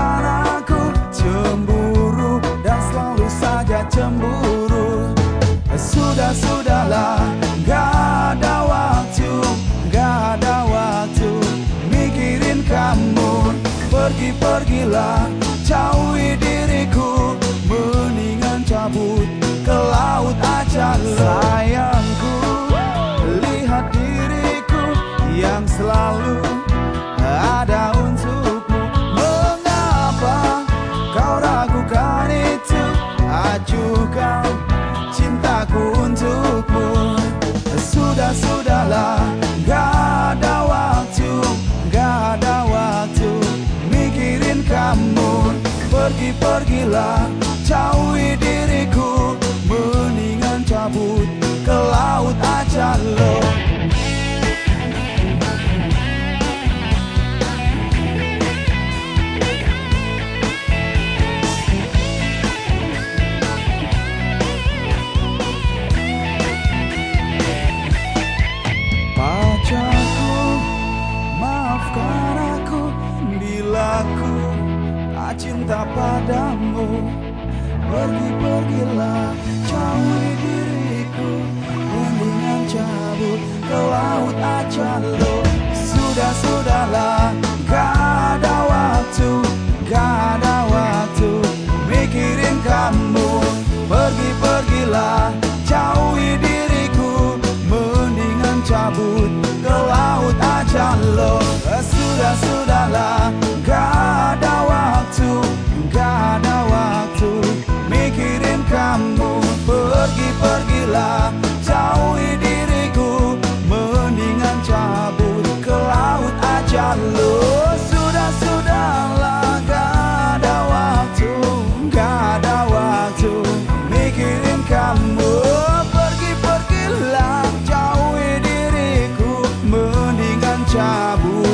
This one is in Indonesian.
Bahkan aku cemburu dan selalu saja cemburu. Sudah-sudahlah gak ada waktu Gak ada waktu. Mikirin kamu Pergi-pergilah jauhi diriku. Mendingan cabut ke laut aja Sayangku. Lihat diriku yang selalu Pergi, pergilah. Jauhi diriku cinta padamu. Pergi-pergilah, jauhi diriku. Mendingan cabut ke laut aja lo. Sudah-sudahlah, gak ada waktu Gak ada waktu. Mikirin kamu. Pergi-pergilah, jauhi diriku. Mendingan cabut ke laut aja lo. Sudah-sudahlah kamu